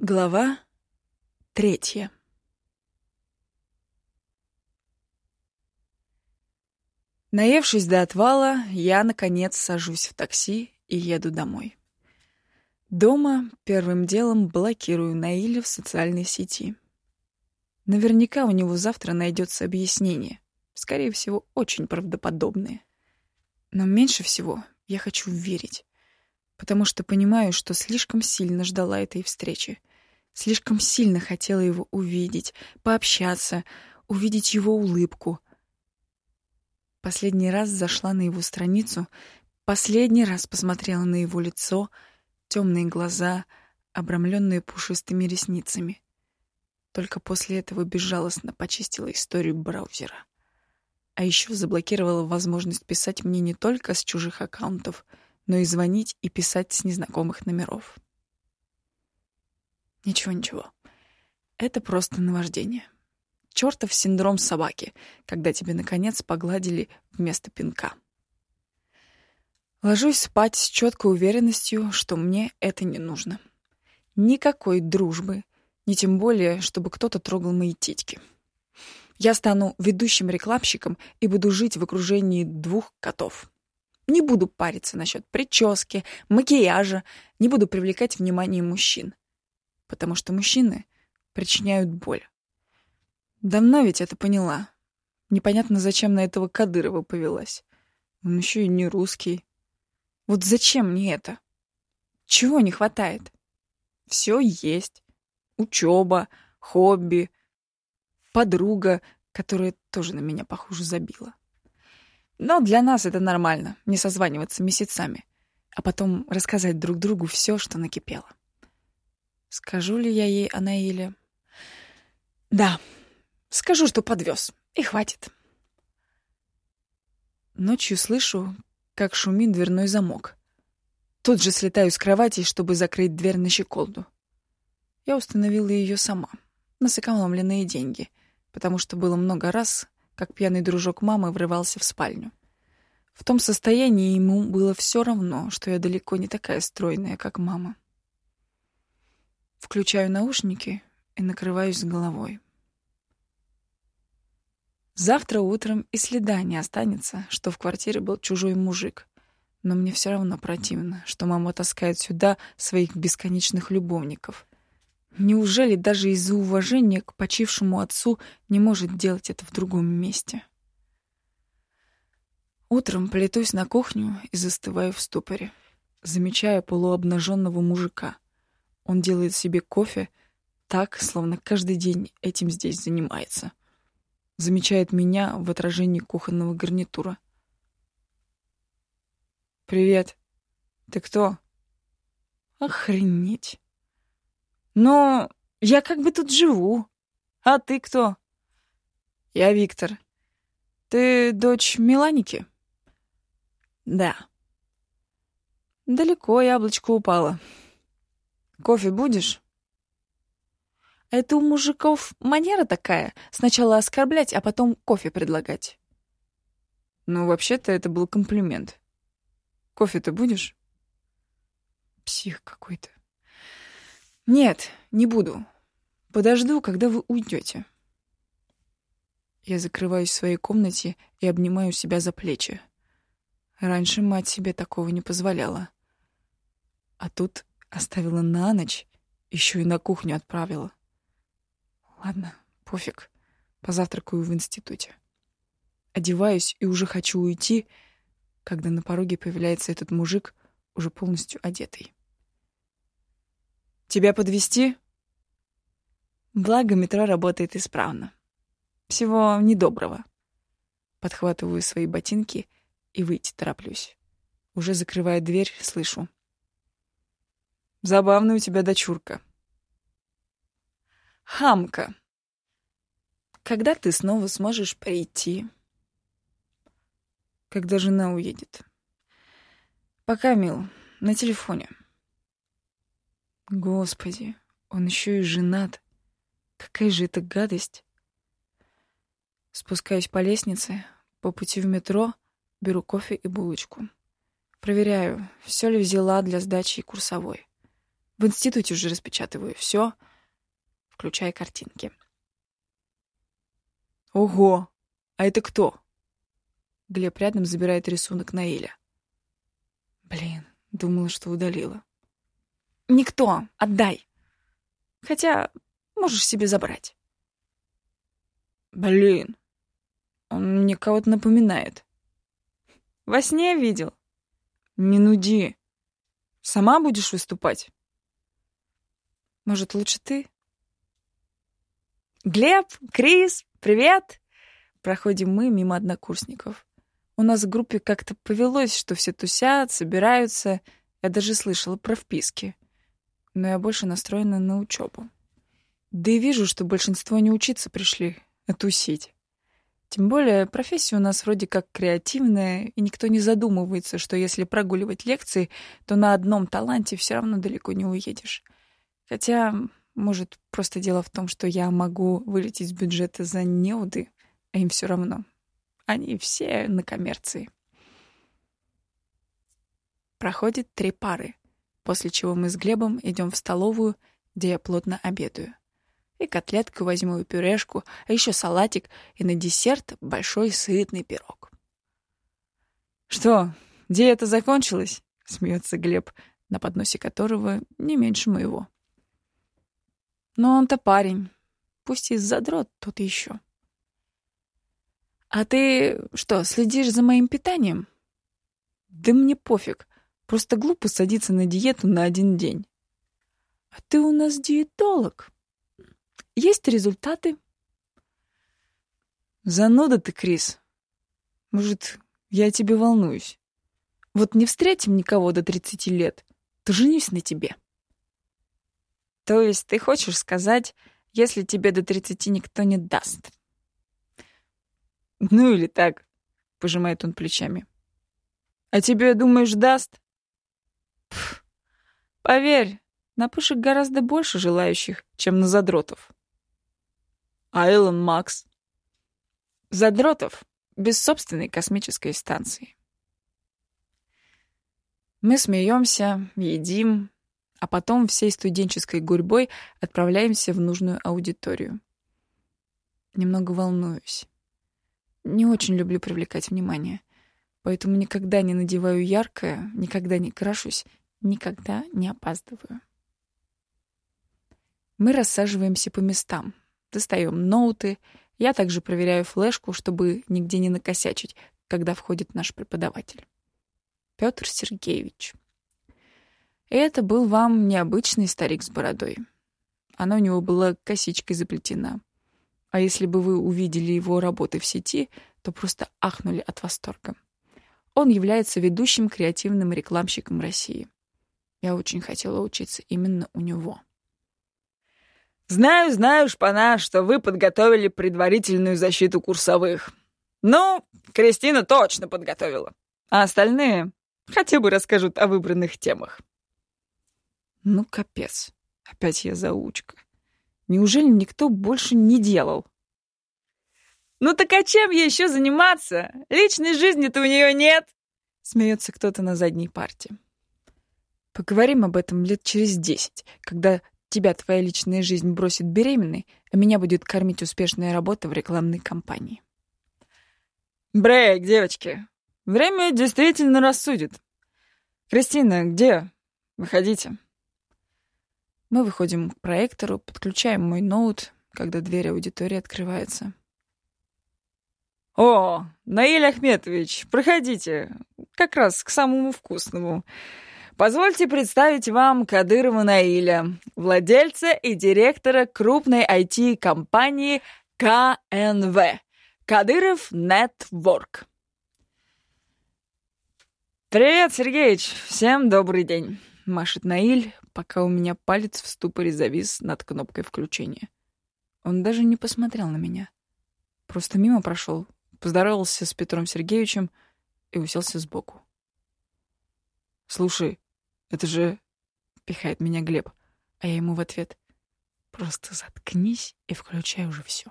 Глава третья Наевшись до отвала, я, наконец, сажусь в такси и еду домой. Дома первым делом блокирую Наиля в социальной сети. Наверняка у него завтра найдется объяснение, скорее всего, очень правдоподобное. Но меньше всего я хочу верить, потому что понимаю, что слишком сильно ждала этой встречи. Слишком сильно хотела его увидеть, пообщаться, увидеть его улыбку. Последний раз зашла на его страницу, последний раз посмотрела на его лицо, темные глаза, обрамленные пушистыми ресницами. Только после этого безжалостно почистила историю браузера. А еще заблокировала возможность писать мне не только с чужих аккаунтов, но и звонить и писать с незнакомых номеров. Ничего-ничего. Это просто наваждение. Чёртов синдром собаки, когда тебе, наконец, погладили вместо пинка. Ложусь спать с четкой уверенностью, что мне это не нужно. Никакой дружбы, ни тем более, чтобы кто-то трогал мои титьки. Я стану ведущим рекламщиком и буду жить в окружении двух котов. Не буду париться насчет прически, макияжа, не буду привлекать внимание мужчин потому что мужчины причиняют боль. Давно ведь это поняла. Непонятно, зачем на этого Кадырова повелась. Он еще и не русский. Вот зачем мне это? Чего не хватает? Все есть. Учеба, хобби, подруга, которая тоже на меня, похоже, забила. Но для нас это нормально, не созваниваться месяцами, а потом рассказать друг другу все, что накипело. Скажу ли я ей о Наиле? Да, скажу, что подвез, и хватит. Ночью слышу, как шумит дверной замок. Тут же слетаю с кровати, чтобы закрыть дверь на щеколду. Я установила ее сама, на сэкономленные деньги, потому что было много раз, как пьяный дружок мамы врывался в спальню. В том состоянии ему было все равно, что я далеко не такая стройная, как мама. Включаю наушники и накрываюсь головой. Завтра утром и следа не останется, что в квартире был чужой мужик. Но мне все равно противно, что мама таскает сюда своих бесконечных любовников. Неужели даже из-за уважения к почившему отцу не может делать это в другом месте? Утром плетусь на кухню и застываю в ступоре, замечая полуобнаженного мужика — он делает себе кофе так, словно каждый день этим здесь занимается. Замечает меня в отражении кухонного гарнитура. «Привет. Ты кто?» «Охренеть. Но я как бы тут живу. А ты кто?» «Я Виктор. Ты дочь Миланики?» «Да». «Далеко яблочко упало. Кофе будешь? Это у мужиков манера такая. Сначала оскорблять, а потом кофе предлагать. Ну, вообще-то это был комплимент. Кофе ты будешь? Псих какой-то. Нет, не буду. Подожду, когда вы уйдете. Я закрываюсь в своей комнате и обнимаю себя за плечи. Раньше мать себе такого не позволяла. А тут Оставила на ночь, еще и на кухню отправила. Ладно, пофиг. Позавтракаю в институте. Одеваюсь и уже хочу уйти, когда на пороге появляется этот мужик, уже полностью одетый. «Тебя подвести? Благо, метро работает исправно. Всего недоброго. Подхватываю свои ботинки и выйти тороплюсь. Уже закрывая дверь, слышу. Забавная у тебя дочурка. Хамка. Когда ты снова сможешь прийти? Когда жена уедет. Пока, мил, на телефоне. Господи, он еще и женат. Какая же это гадость. Спускаюсь по лестнице, по пути в метро беру кофе и булочку. Проверяю, все ли взяла для сдачи курсовой. В институте уже распечатываю все, включая картинки. Ого! А это кто? Глеб рядом забирает рисунок Наиля. Блин, думала, что удалила. Никто, отдай. Хотя можешь себе забрать. Блин, он мне кого-то напоминает. Во сне видел. Не нуди. Сама будешь выступать? Может, лучше ты? Глеб, Крис, привет! Проходим мы мимо однокурсников. У нас в группе как-то повелось, что все тусят, собираются. Я даже слышала про вписки. Но я больше настроена на учебу. Да и вижу, что большинство не учиться пришли, а тусить. Тем более профессия у нас вроде как креативная, и никто не задумывается, что если прогуливать лекции, то на одном таланте все равно далеко не уедешь. Хотя, может, просто дело в том, что я могу вылететь с бюджета за неуды, а им все равно. Они все на коммерции. Проходит три пары, после чего мы с Глебом идем в столовую, где я плотно обедаю. И котлетку возьму, и пюрешку, а еще салатик, и на десерт большой сытный пирог. «Что, диета закончилась?» — смеется Глеб, на подносе которого не меньше моего. «Но он-то парень, пусть и задрот тот еще». «А ты что, следишь за моим питанием?» «Да мне пофиг, просто глупо садиться на диету на один день». «А ты у нас диетолог», есть результаты. Зануда ты, Крис. Может, я тебе волнуюсь. Вот не встретим никого до 30 лет, то женюсь на тебе. То есть ты хочешь сказать, если тебе до 30 никто не даст? Ну или так, пожимает он плечами. А тебе, думаешь, даст? Поверь, на пышек гораздо больше желающих, чем на задротов. А Элон Макс? Задротов без собственной космической станции. Мы смеемся, едим, а потом всей студенческой гурьбой отправляемся в нужную аудиторию. Немного волнуюсь. Не очень люблю привлекать внимание, поэтому никогда не надеваю яркое, никогда не крашусь, никогда не опаздываю. Мы рассаживаемся по местам — Достаем ноуты. Я также проверяю флешку, чтобы нигде не накосячить, когда входит наш преподаватель. Петр Сергеевич. Это был вам необычный старик с бородой. Она у него была косичкой заплетена. А если бы вы увидели его работы в сети, то просто ахнули от восторга. Он является ведущим креативным рекламщиком России. Я очень хотела учиться именно у него. Знаю, знаю, шпана, что вы подготовили предварительную защиту курсовых. Ну, Кристина точно подготовила. А остальные хотя бы расскажут о выбранных темах. Ну, капец. Опять я заучка. Неужели никто больше не делал? Ну так а чем ей еще заниматься? Личной жизни-то у нее нет. Смеется кто-то на задней парте. Поговорим об этом лет через десять, когда Тебя твоя личная жизнь бросит беременной, а меня будет кормить успешная работа в рекламной кампании. Брейк, девочки. Время действительно рассудит. Кристина, где? Выходите. Мы выходим к проектору, подключаем мой ноут, когда дверь аудитории открывается. «О, Наиль Ахметович, проходите. Как раз к самому вкусному. Позвольте представить вам Кадырова Наиля, владельца и директора крупной IT-компании КНВ. Кадыров Network. «Привет, Сергеич! Всем добрый день!» — машет Наиль, пока у меня палец в ступоре завис над кнопкой включения. Он даже не посмотрел на меня. Просто мимо прошел, поздоровался с Петром Сергеевичем и уселся сбоку. «Слушай, это же... Пихает меня Глеб. А я ему в ответ. Просто заткнись и включай уже все.